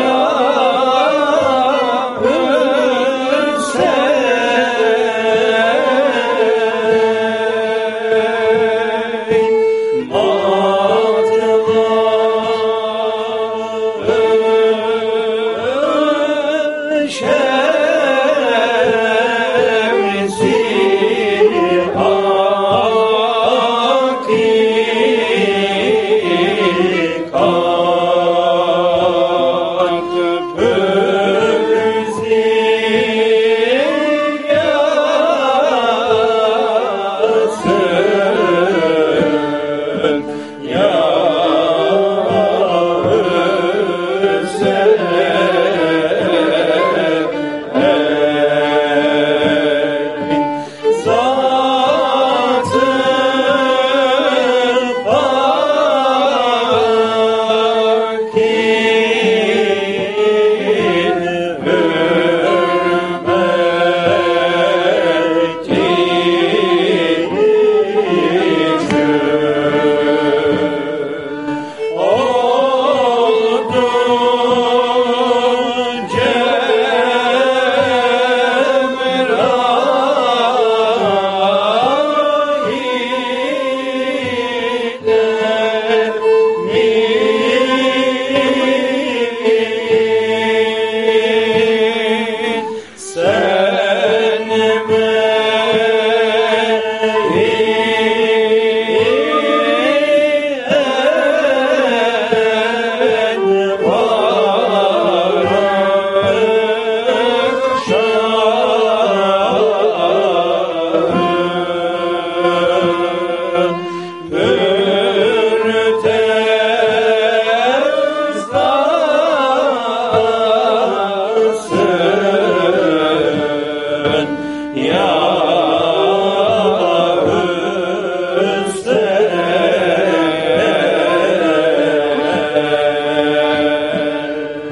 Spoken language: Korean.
주여.